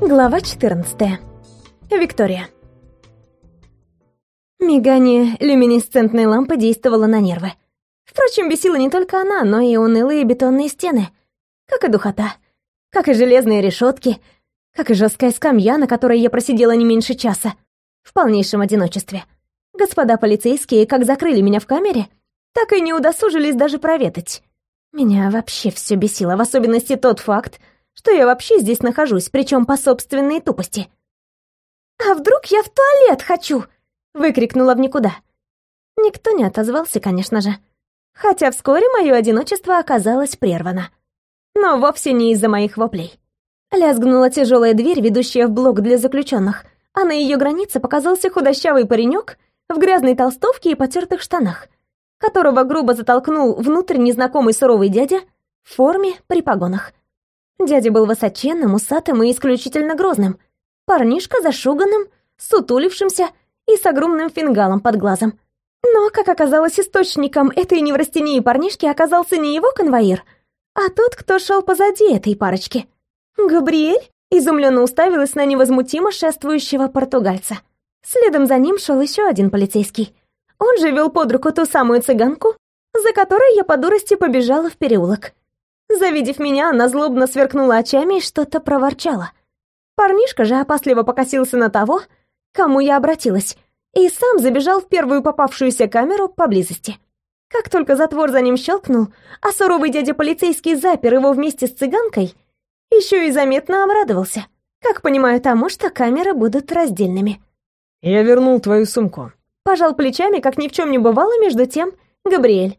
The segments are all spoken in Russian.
Глава 14. Виктория. Мигание люминесцентной лампы действовало на нервы. Впрочем, бесила не только она, но и унылые бетонные стены. Как и духота. Как и железные решетки. Как и жесткая скамья, на которой я просидела не меньше часа. В полнейшем одиночестве. Господа полицейские как закрыли меня в камере, так и не удосужились даже проведать. Меня вообще все бесило, в особенности тот факт, что я вообще здесь нахожусь, причем по собственной тупости. «А вдруг я в туалет хочу?» — выкрикнула в никуда. Никто не отозвался, конечно же. Хотя вскоре мое одиночество оказалось прервано. Но вовсе не из-за моих воплей. Лязгнула тяжелая дверь, ведущая в блок для заключенных, а на ее границе показался худощавый паренек в грязной толстовке и потертых штанах, которого грубо затолкнул внутрь незнакомый суровый дядя в форме при погонах. Дядя был высоченным, усатым и исключительно грозным. Парнишка зашуганным, сутулившимся и с огромным фингалом под глазом. Но, как оказалось, источником этой неврастении парнишки оказался не его конвоир, а тот, кто шел позади этой парочки. Габриэль изумленно уставилась на невозмутимо шествующего португальца. Следом за ним шел еще один полицейский. Он же вел под руку ту самую цыганку, за которой я по дурости побежала в переулок. Завидев меня, она злобно сверкнула очами и что-то проворчала. Парнишка же опасливо покосился на того, кому я обратилась, и сам забежал в первую попавшуюся камеру поблизости. Как только затвор за ним щелкнул, а суровый дядя полицейский запер его вместе с цыганкой, еще и заметно обрадовался. Как понимаю, тому, что камеры будут раздельными. «Я вернул твою сумку». Пожал плечами, как ни в чем не бывало, между тем, Габриэль.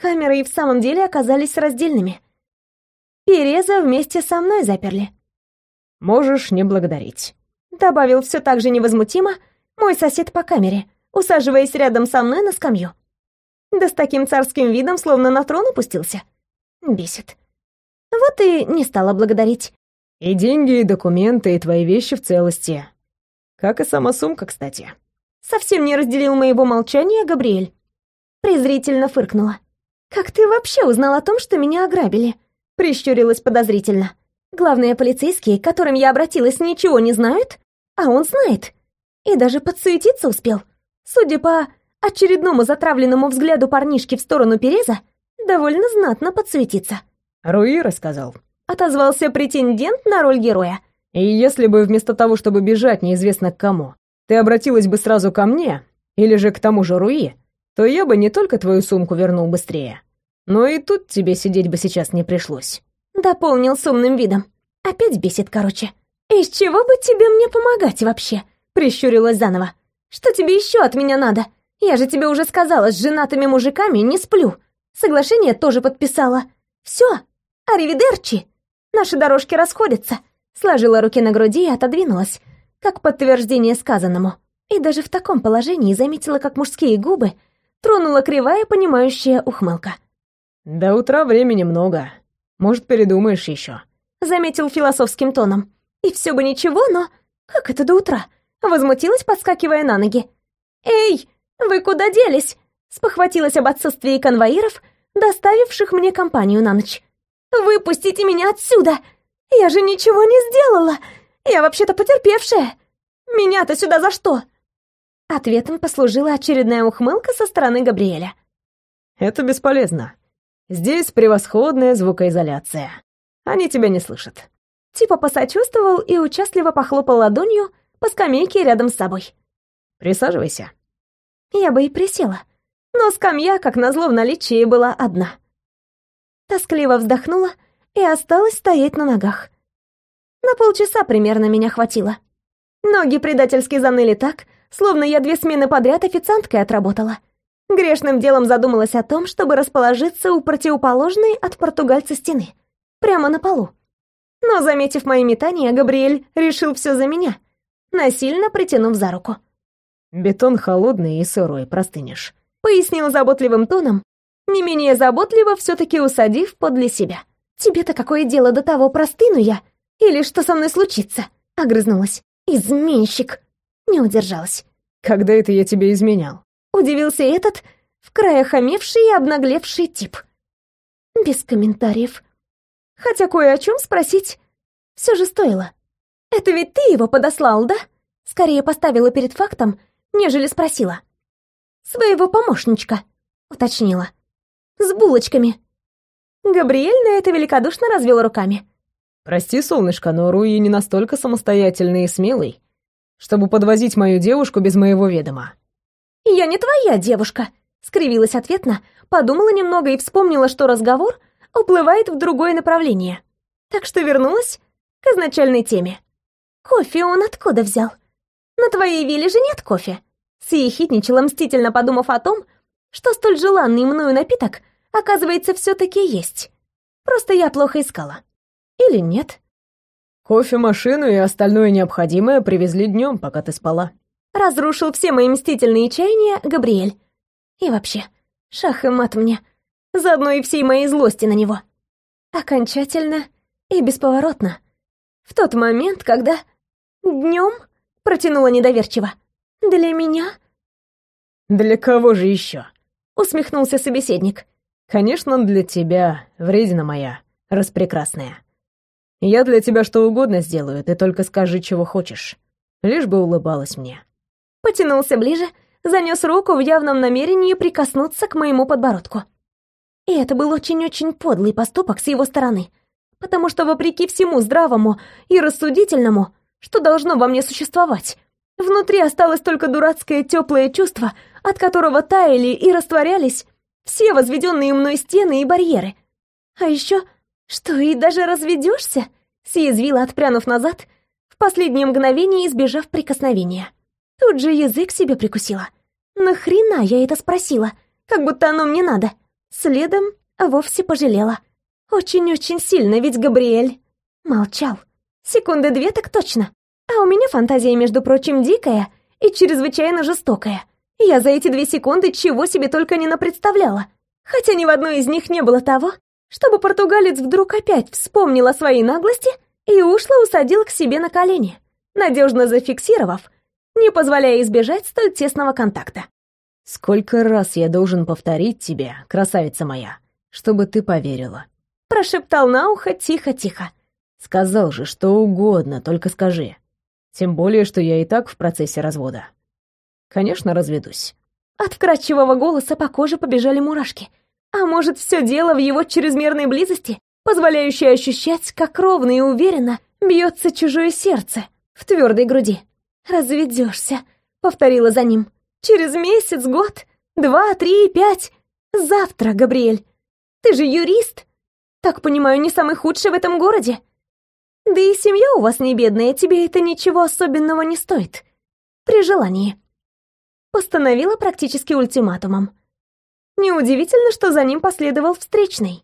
Камеры и в самом деле оказались раздельными. Переза вместе со мной заперли. «Можешь не благодарить», — добавил все так же невозмутимо мой сосед по камере, усаживаясь рядом со мной на скамью. Да с таким царским видом, словно на трон опустился. Бесит. Вот и не стала благодарить. «И деньги, и документы, и твои вещи в целости. Как и сама сумка, кстати». Совсем не разделил моего молчания Габриэль. Презрительно фыркнула. «Как ты вообще узнал о том, что меня ограбили?» Прищурилась подозрительно. «Главные полицейские, к которым я обратилась, ничего не знают, а он знает. И даже подсуетиться успел. Судя по очередному затравленному взгляду парнишки в сторону Переза, довольно знатно подсуетиться». «Руи рассказал», — отозвался претендент на роль героя. «И если бы вместо того, чтобы бежать неизвестно к кому, ты обратилась бы сразу ко мне, или же к тому же Руи, то я бы не только твою сумку вернул быстрее, но и тут тебе сидеть бы сейчас не пришлось. Дополнил с умным видом. Опять бесит, короче. Из чего бы тебе мне помогать вообще? Прищурилась заново. Что тебе еще от меня надо? Я же тебе уже сказала, с женатыми мужиками не сплю. Соглашение тоже подписала. Все, аривидерчи. Наши дорожки расходятся. Сложила руки на груди и отодвинулась, как подтверждение сказанному. И даже в таком положении заметила, как мужские губы тронула кривая, понимающая ухмылка. «До утра времени много. Может, передумаешь еще», — заметил философским тоном. И все бы ничего, но... Как это до утра? Возмутилась, подскакивая на ноги. «Эй, вы куда делись?» Спохватилась об отсутствии конвоиров, доставивших мне компанию на ночь. «Выпустите меня отсюда! Я же ничего не сделала! Я вообще-то потерпевшая! Меня-то сюда за что?» Ответом послужила очередная ухмылка со стороны Габриэля. «Это бесполезно. Здесь превосходная звукоизоляция. Они тебя не слышат». Типа посочувствовал и участливо похлопал ладонью по скамейке рядом с собой. «Присаживайся». Я бы и присела, но скамья, как назло, в наличии была одна. Тоскливо вздохнула и осталась стоять на ногах. На полчаса примерно меня хватило. Ноги предательски заныли так, словно я две смены подряд официанткой отработала. Грешным делом задумалась о том, чтобы расположиться у противоположной от португальца стены, прямо на полу. Но, заметив мои метания, Габриэль решил все за меня, насильно притянув за руку. «Бетон холодный и сырой, простынешь», — пояснил заботливым тоном, не менее заботливо все-таки усадив подле себя. «Тебе-то какое дело до того, простыну я? Или что со мной случится?» — огрызнулась. «Изменщик!» Не удержалась. «Когда это я тебе изменял?» Удивился этот, в крае хамевший и обнаглевший тип. Без комментариев. Хотя кое о чем спросить все же стоило. Это ведь ты его подослал, да? Скорее поставила перед фактом, нежели спросила. Своего помощничка, уточнила. С булочками. Габриэль на это великодушно развел руками. «Прости, солнышко, но Руи не настолько самостоятельный и смелый, чтобы подвозить мою девушку без моего ведома». «Я не твоя девушка», — скривилась ответно, подумала немного и вспомнила, что разговор уплывает в другое направление. Так что вернулась к изначальной теме. «Кофе он откуда взял? На твоей вилле же нет кофе?» Съехидничала, мстительно подумав о том, что столь желанный мною напиток, оказывается, все-таки есть. Просто я плохо искала. Или нет? Кофемашину и остальное необходимое привезли днем, пока ты спала. Разрушил все мои мстительные чаяния Габриэль. И вообще, шах и мат мне. Заодно и всей моей злости на него. Окончательно и бесповоротно. В тот момент, когда... Днем протянула недоверчиво. Для меня? Для кого же еще? Усмехнулся собеседник. Конечно, для тебя, вредина моя, распрекрасная. Я для тебя что угодно сделаю, ты только скажи, чего хочешь. Лишь бы улыбалась мне. Потянулся ближе, занес руку в явном намерении прикоснуться к моему подбородку. И это был очень-очень подлый поступок с его стороны, потому что вопреки всему здравому и рассудительному, что должно во мне существовать, внутри осталось только дурацкое теплое чувство, от которого таяли и растворялись все возведенные мной стены и барьеры. А еще «Что, и даже разведешься?» — съязвила, отпрянув назад, в последнее мгновение избежав прикосновения. Тут же язык себе прикусила. «Нахрена я это спросила? Как будто оно мне надо?» Следом вовсе пожалела. Очень-очень сильно, ведь Габриэль молчал. Секунды две так точно. А у меня фантазия, между прочим, дикая и чрезвычайно жестокая. Я за эти две секунды чего себе только не напредставляла. Хотя ни в одной из них не было того, чтобы португалец вдруг опять вспомнил о своей наглости и ушло усадил к себе на колени, надежно зафиксировав, не позволяя избежать столь тесного контакта. «Сколько раз я должен повторить тебе, красавица моя, чтобы ты поверила?» Прошептал на ухо тихо-тихо. «Сказал же, что угодно, только скажи. Тем более, что я и так в процессе развода. Конечно, разведусь». От вкрадчивого голоса по коже побежали мурашки — а может, все дело в его чрезмерной близости, позволяющей ощущать, как ровно и уверенно бьется чужое сердце в твердой груди. «Разведешься», — повторила за ним. «Через месяц, год, два, три, пять. Завтра, Габриэль. Ты же юрист. Так понимаю, не самый худший в этом городе. Да и семья у вас не бедная, тебе это ничего особенного не стоит. При желании». Постановила практически ультиматумом. Неудивительно, что за ним последовал встречный.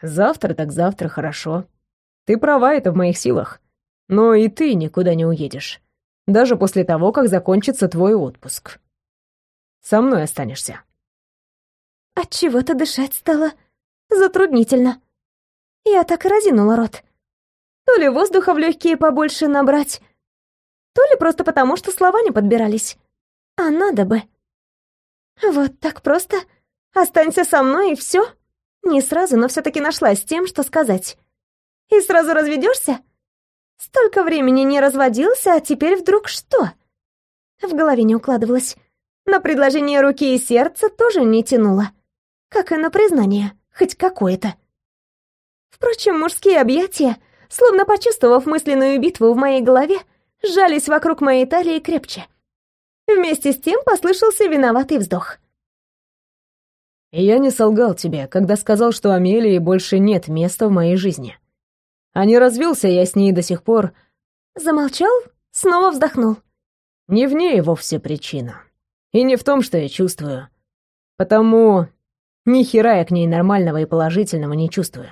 Завтра так завтра, хорошо. Ты права, это в моих силах. Но и ты никуда не уедешь. Даже после того, как закончится твой отпуск. Со мной останешься. От чего-то дышать стало затруднительно. Я так и разинула рот. То ли воздуха в легкие побольше набрать, то ли просто потому, что слова не подбирались. А надо бы. Вот так просто? Останься со мной и все? Не сразу, но все-таки нашлась тем, что сказать. И сразу разведешься? Столько времени не разводился, а теперь вдруг что? В голове не укладывалось. На предложение руки и сердца тоже не тянуло. Как и на признание, хоть какое-то. Впрочем, мужские объятия, словно почувствовав мысленную битву в моей голове, сжались вокруг моей талии крепче. Вместе с тем послышался виноватый вздох. «Я не солгал тебе, когда сказал, что Амелии больше нет места в моей жизни. А не развелся я с ней до сих пор...» Замолчал, снова вздохнул. «Не в ней вовсе причина. И не в том, что я чувствую. Потому ни хера я к ней нормального и положительного не чувствую.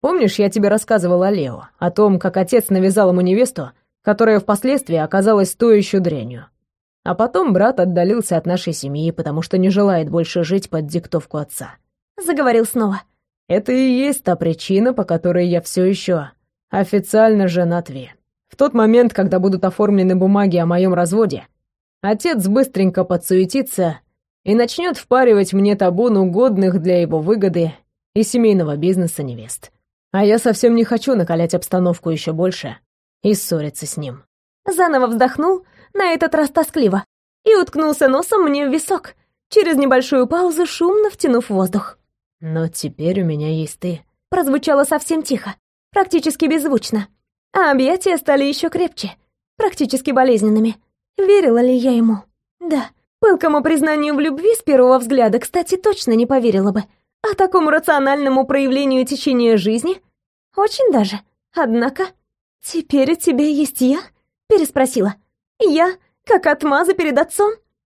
Помнишь, я тебе рассказывал о Лео, о том, как отец навязал ему невесту, которая впоследствии оказалась еще дрянью. А потом брат отдалился от нашей семьи, потому что не желает больше жить под диктовку отца. Заговорил снова. Это и есть та причина, по которой я все еще официально женат Ви. В тот момент, когда будут оформлены бумаги о моем разводе, отец быстренько подсуетится и начнет впаривать мне табун угодных для его выгоды и семейного бизнеса невест. А я совсем не хочу накалять обстановку еще больше и ссориться с ним. Заново вздохнул, на этот раз тоскливо, и уткнулся носом мне в висок, через небольшую паузу шумно втянув воздух. «Но теперь у меня есть ты». Прозвучало совсем тихо, практически беззвучно, а объятия стали еще крепче, практически болезненными. Верила ли я ему? Да. Пылкому признанию в любви с первого взгляда, кстати, точно не поверила бы. А такому рациональному проявлению течения жизни? Очень даже. Однако... «Теперь у тебя есть я?» — переспросила. «Я? Как отмаза перед отцом?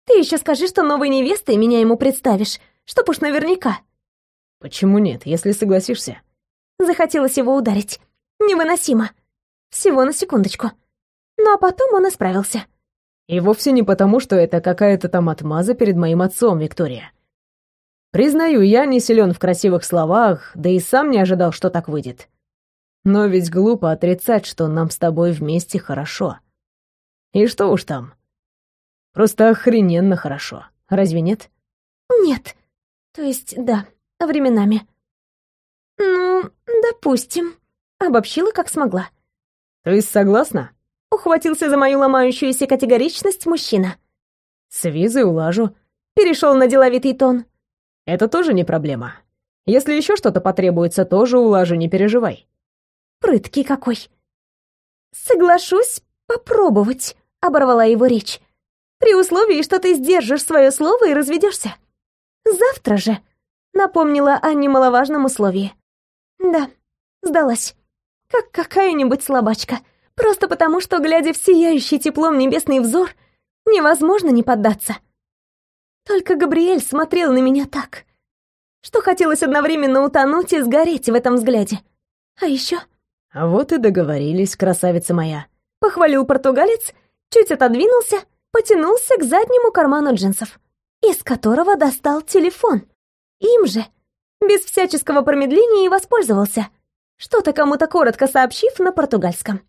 Ты еще скажи, что новой невестой меня ему представишь, чтоб уж наверняка». «Почему нет, если согласишься?» Захотелось его ударить. Невыносимо. Всего на секундочку. Ну а потом он исправился. И вовсе не потому, что это какая-то там отмаза перед моим отцом, Виктория. Признаю, я не силен в красивых словах, да и сам не ожидал, что так выйдет. Но ведь глупо отрицать, что нам с тобой вместе хорошо. И что уж там. Просто охрененно хорошо. Разве нет? Нет. То есть, да, временами. Ну, допустим. Обобщила, как смогла. То есть согласна? Ухватился за мою ломающуюся категоричность мужчина. С визой улажу. Перешел на деловитый тон. Это тоже не проблема. Если еще что-то потребуется, тоже улажу, не переживай. Прыткий какой. Соглашусь попробовать, оборвала его речь. При условии, что ты сдержишь свое слово и разведешься. Завтра же, напомнила о немаловажном условии. Да, сдалась. Как какая-нибудь слабачка. Просто потому, что, глядя в сияющий теплом небесный взор, невозможно не поддаться. Только Габриэль смотрел на меня так, что хотелось одновременно утонуть и сгореть в этом взгляде. А еще... А вот и договорились, красавица моя. Похвалил португалец, чуть отодвинулся, потянулся к заднему карману джинсов, из которого достал телефон. Им же, без всяческого промедления, и воспользовался, что-то кому-то коротко сообщив на португальском.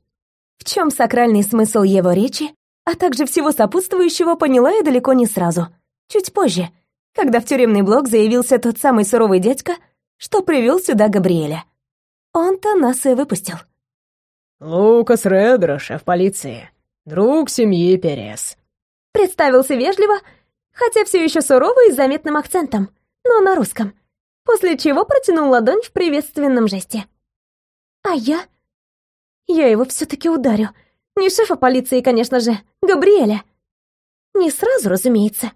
В чем сакральный смысл его речи, а также всего сопутствующего, поняла я далеко не сразу. Чуть позже, когда в тюремный блок заявился тот самый суровый дядька, что привел сюда Габриэля. Он-то нас и выпустил. «Лукас Редро, шеф полиции. Друг семьи Перес». Представился вежливо, хотя все еще сурово и с заметным акцентом, но на русском, после чего протянул ладонь в приветственном жесте. А я я его все-таки ударю. Не шефа полиции, конечно же, Габриэля. Не сразу, разумеется.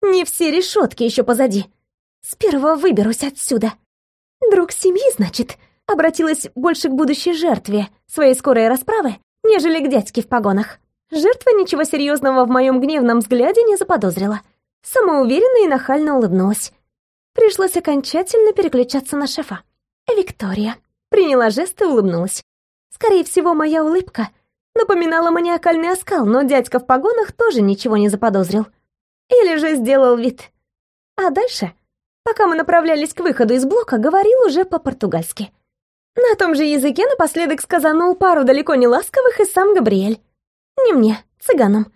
Не все решетки еще позади. Сперва выберусь отсюда. Друг семьи, значит, обратилась больше к будущей жертве своей скорой расправы, нежели к дядьке в погонах. Жертва ничего серьезного в моем гневном взгляде не заподозрила. Самоуверенно и нахально улыбнулась. Пришлось окончательно переключаться на шефа. Виктория. Приняла жест и улыбнулась. Скорее всего, моя улыбка напоминала маниакальный оскал, но дядька в погонах тоже ничего не заподозрил. Или же сделал вид. А дальше, пока мы направлялись к выходу из блока, говорил уже по-португальски. На том же языке напоследок сказанул пару далеко не ласковых и сам Габриэль. Не мне, цыганам.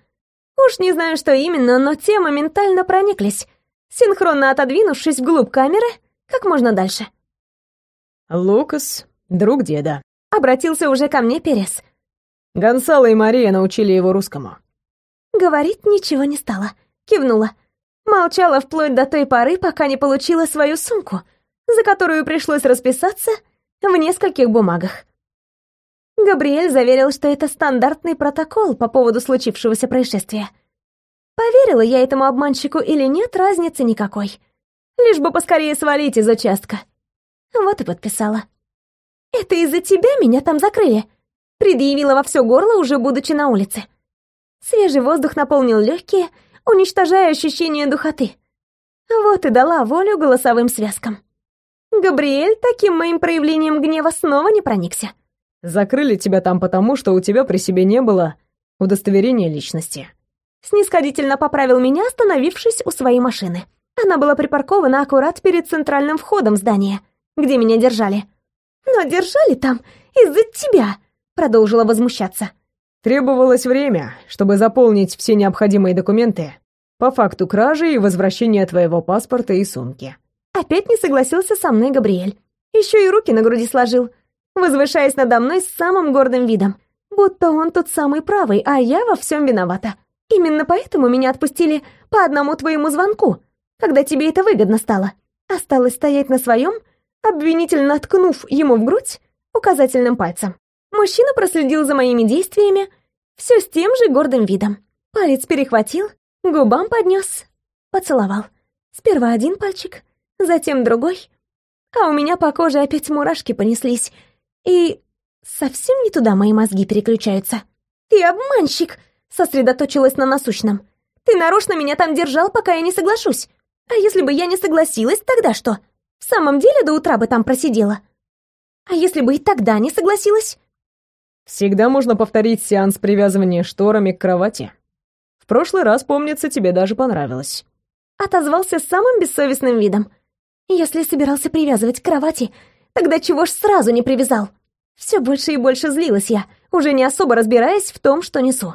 Уж не знаю, что именно, но те моментально прониклись, синхронно отодвинувшись вглубь камеры как можно дальше. «Лукас, друг деда», Обратился уже ко мне Перес. Гонсало и Мария научили его русскому. Говорить ничего не стала. Кивнула. Молчала вплоть до той поры, пока не получила свою сумку, за которую пришлось расписаться в нескольких бумагах. Габриэль заверил, что это стандартный протокол по поводу случившегося происшествия. Поверила я этому обманщику или нет, разницы никакой. Лишь бы поскорее свалить из участка. Вот и подписала. «Это из-за тебя меня там закрыли», — предъявила во все горло, уже будучи на улице. Свежий воздух наполнил легкие, уничтожая ощущение духоты. Вот и дала волю голосовым связкам. Габриэль таким моим проявлением гнева снова не проникся. «Закрыли тебя там потому, что у тебя при себе не было удостоверения личности». Снисходительно поправил меня, остановившись у своей машины. Она была припаркована аккурат перед центральным входом здания, где меня держали. «Но держали там из-за тебя!» — продолжила возмущаться. Требовалось время, чтобы заполнить все необходимые документы по факту кражи и возвращения твоего паспорта и сумки. Опять не согласился со мной Габриэль. Еще и руки на груди сложил, возвышаясь надо мной с самым гордым видом. Будто он тот самый правый, а я во всем виновата. Именно поэтому меня отпустили по одному твоему звонку, когда тебе это выгодно стало. Осталось стоять на своем, обвинительно ткнув ему в грудь указательным пальцем. Мужчина проследил за моими действиями, все с тем же гордым видом. Палец перехватил, губам поднес, поцеловал. Сперва один пальчик, затем другой. А у меня по коже опять мурашки понеслись. И совсем не туда мои мозги переключаются. «Ты обманщик!» — сосредоточилась на насущном. «Ты нарочно меня там держал, пока я не соглашусь. А если бы я не согласилась, тогда что? В самом деле до утра бы там просидела? А если бы и тогда не согласилась?» Всегда можно повторить сеанс привязывания шторами к кровати. В прошлый раз, помнится, тебе даже понравилось. Отозвался с самым бессовестным видом. Если собирался привязывать к кровати, тогда чего ж сразу не привязал? Все больше и больше злилась я, уже не особо разбираясь в том, что несу.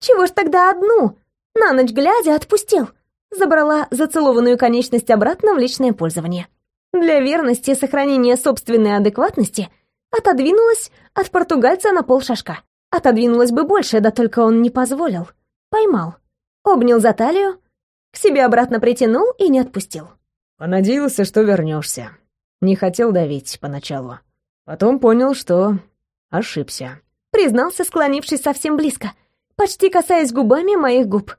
Чего ж тогда одну, на ночь глядя, отпустил? Забрала зацелованную конечность обратно в личное пользование. Для верности сохранения собственной адекватности отодвинулась от португальца на полшажка. Отодвинулась бы больше, да только он не позволил. Поймал. Обнял за талию, к себе обратно притянул и не отпустил. Понадеялся, что вернешься. Не хотел давить поначалу. Потом понял, что ошибся. Признался, склонившись совсем близко, почти касаясь губами моих губ.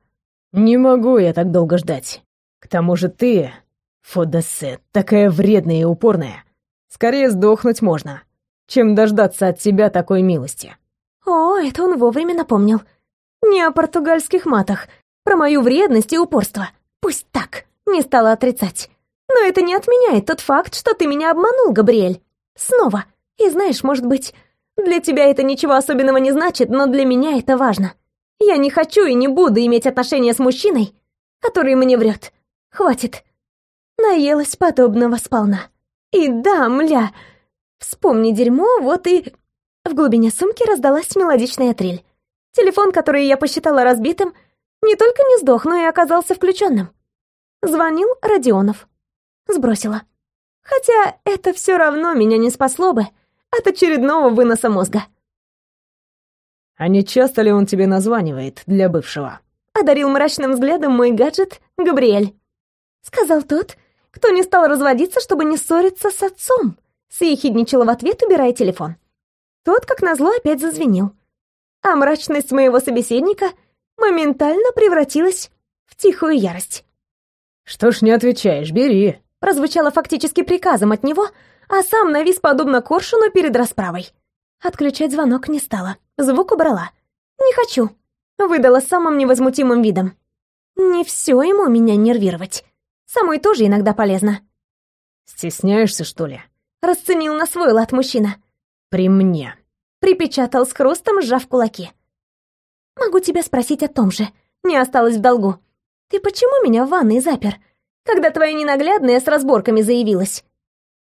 «Не могу я так долго ждать. К тому же ты, Фодесе, такая вредная и упорная. Скорее сдохнуть можно, чем дождаться от тебя такой милости». О, это он вовремя напомнил. Не о португальских матах, про мою вредность и упорство. Пусть так, не стала отрицать. Но это не отменяет тот факт, что ты меня обманул, Габриэль. Снова. И знаешь, может быть, для тебя это ничего особенного не значит, но для меня это важно. Я не хочу и не буду иметь отношения с мужчиной, который мне врет. Хватит. Наелась подобного сполна. И да, мля, вспомни дерьмо, вот и... В глубине сумки раздалась мелодичная трель. Телефон, который я посчитала разбитым, не только не сдох, но и оказался включенным. Звонил Родионов. Сбросила. Хотя это все равно меня не спасло бы от очередного выноса мозга. «А не часто ли он тебе названивает для бывшего?» Одарил мрачным взглядом мой гаджет Габриэль. Сказал тот, кто не стал разводиться, чтобы не ссориться с отцом. Съехидничала в ответ, убирая телефон. Тот, как назло, опять зазвенел. А мрачность моего собеседника моментально превратилась в тихую ярость. «Что ж не отвечаешь, бери!» Прозвучало фактически приказом от него, а сам навис подобно коршуну перед расправой. Отключать звонок не стала, звук убрала. «Не хочу», — выдала самым невозмутимым видом. «Не все ему меня нервировать. Самой тоже иногда полезно». «Стесняешься, что ли?» Расценил на свой лад мужчина. «При мне». Припечатал с хрустом, сжав кулаки. «Могу тебя спросить о том же. Не осталось в долгу. Ты почему меня в ванной запер, когда твоя ненаглядная с разборками заявилась?»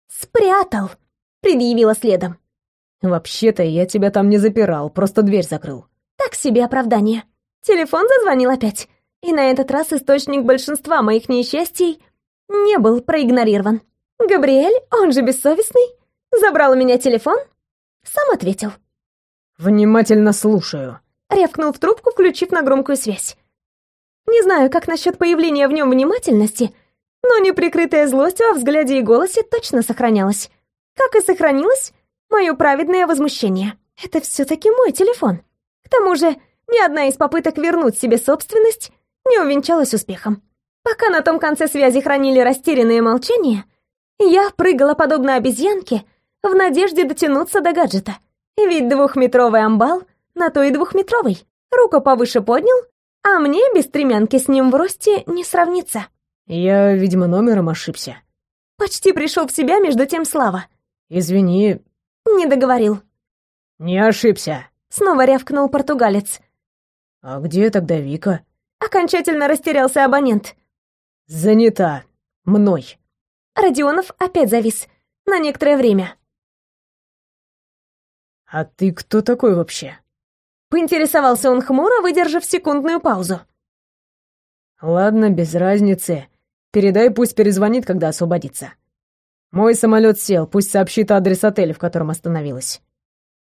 «Спрятал», — предъявила следом. «Вообще-то я тебя там не запирал, просто дверь закрыл». Так себе оправдание. Телефон зазвонил опять. И на этот раз источник большинства моих несчастий не был проигнорирован. Габриэль, он же бессовестный, забрал у меня телефон, сам ответил. «Внимательно слушаю», рявкнул в трубку, включив на громкую связь. Не знаю, как насчет появления в нем внимательности, но неприкрытая злость во взгляде и голосе точно сохранялась. Как и сохранилось мое праведное возмущение. Это все-таки мой телефон. К тому же, ни одна из попыток вернуть себе собственность не увенчалась успехом. Пока на том конце связи хранили растерянное молчание, я прыгала подобно обезьянке в надежде дотянуться до гаджета. Ведь двухметровый амбал на то и двухметровый. Руку повыше поднял, а мне без стремянки с ним в росте не сравнится. Я, видимо, номером ошибся. Почти пришел в себя между тем Слава. Извини. Не договорил. Не ошибся. Снова рявкнул португалец. А где тогда Вика? Окончательно растерялся абонент. Занята. Мной. Родионов опять завис. На некоторое время. А ты кто такой вообще? Поинтересовался он хмуро, выдержав секундную паузу. Ладно, без разницы. Передай, пусть перезвонит, когда освободится. Мой самолет сел, пусть сообщит адрес отеля, в котором остановилась.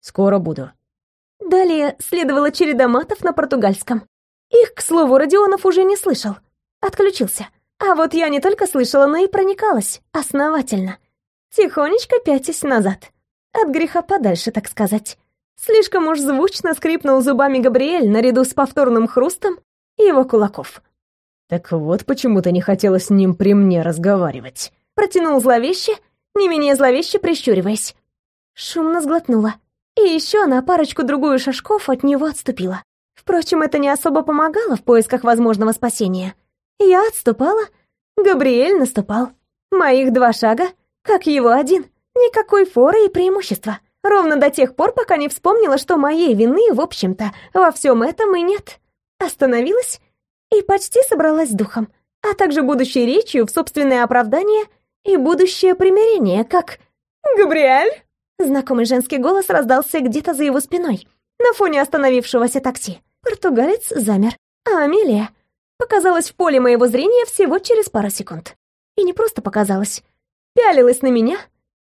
Скоро буду. Далее следовала череда матов на португальском. Их, к слову, Родионов уже не слышал. Отключился. А вот я не только слышала, но и проникалась. Основательно. Тихонечко пятясь назад. От греха подальше, так сказать. Слишком уж звучно скрипнул зубами Габриэль наряду с повторным хрустом его кулаков. «Так вот почему ты не хотела с ним при мне разговаривать», протянул зловеще, не менее зловеще прищуриваясь. Шумно сглотнула. И еще на парочку-другую шажков от него отступила. Впрочем, это не особо помогало в поисках возможного спасения. Я отступала, Габриэль наступал. Моих два шага, как его один. Никакой форы и преимущества. Ровно до тех пор, пока не вспомнила, что моей вины, в общем-то, во всем этом и нет. Остановилась и почти собралась с духом, а также будущей речью в собственное оправдание и будущее примирение, как «Габриэль!» Знакомый женский голос раздался где-то за его спиной, на фоне остановившегося такси. Португалец замер, а Амелия показалась в поле моего зрения всего через пару секунд. И не просто показалась, пялилась на меня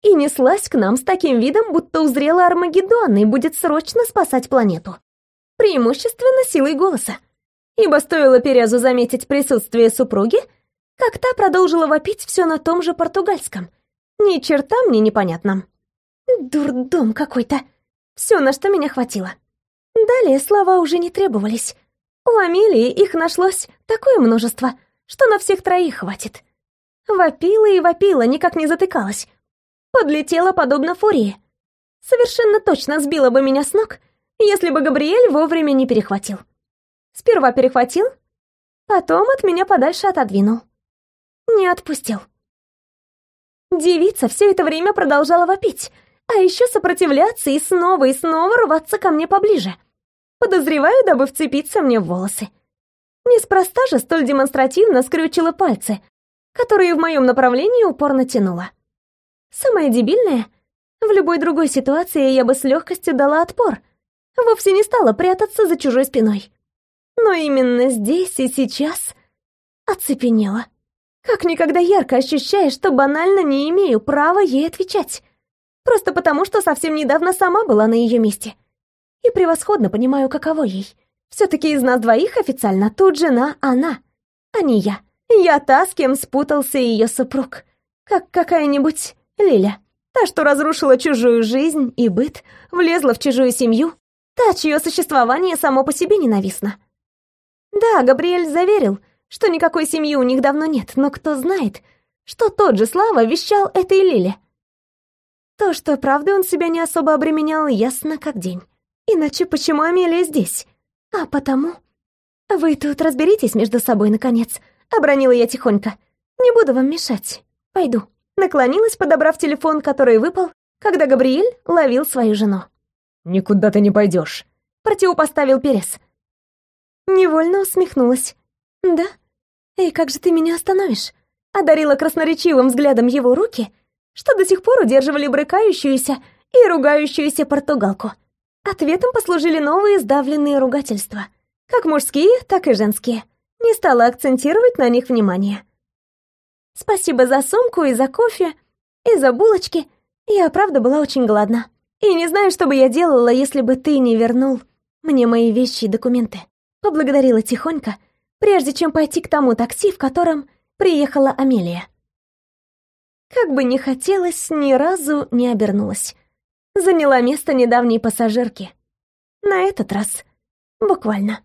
и неслась к нам с таким видом, будто узрела Армагеддон и будет срочно спасать планету. Преимущественно силой голоса ибо стоило Перезу заметить присутствие супруги, как та продолжила вопить все на том же португальском. Ни черта мне непонятно. Дурдом какой-то. Все, на что меня хватило. Далее слова уже не требовались. У Амелии их нашлось такое множество, что на всех троих хватит. Вопила и вопила, никак не затыкалась. Подлетела подобно фурии. Совершенно точно сбила бы меня с ног, если бы Габриэль вовремя не перехватил. Сперва перехватил, потом от меня подальше отодвинул. Не отпустил. Девица все это время продолжала вопить, а еще сопротивляться и снова и снова рваться ко мне поближе. Подозреваю, дабы вцепиться мне в волосы. Неспроста же столь демонстративно скрючила пальцы, которые в моем направлении упорно тянула. Самое дебильное, в любой другой ситуации я бы с легкостью дала отпор, вовсе не стала прятаться за чужой спиной. Но именно здесь и сейчас оцепенела. Как никогда ярко ощущая, что банально не имею права ей отвечать. Просто потому, что совсем недавно сама была на ее месте. И превосходно понимаю, каково ей. Все-таки из нас двоих официально тут жена она, а не я. Я та, с кем спутался ее супруг. Как какая-нибудь Лиля. Та, что разрушила чужую жизнь и быт, влезла в чужую семью. Та, чье существование само по себе ненавистно. Да, Габриэль заверил, что никакой семьи у них давно нет, но кто знает, что тот же Слава вещал этой Лиле. То, что правда он себя не особо обременял, ясно как день. Иначе почему Амелия здесь? А потому... Вы тут разберитесь между собой, наконец. Обронила я тихонько. Не буду вам мешать. Пойду. Наклонилась, подобрав телефон, который выпал, когда Габриэль ловил свою жену. «Никуда ты не пойдешь», — противопоставил Перес. Невольно усмехнулась. «Да? И как же ты меня остановишь?» Одарила красноречивым взглядом его руки, что до сих пор удерживали брыкающуюся и ругающуюся португалку. Ответом послужили новые сдавленные ругательства. Как мужские, так и женские. Не стала акцентировать на них внимание. Спасибо за сумку и за кофе, и за булочки. Я, правда, была очень голодна. И не знаю, что бы я делала, если бы ты не вернул мне мои вещи и документы. Поблагодарила тихонько, прежде чем пойти к тому такси, в котором приехала Амелия. Как бы не хотелось, ни разу не обернулась. Заняла место недавней пассажирки. На этот раз буквально.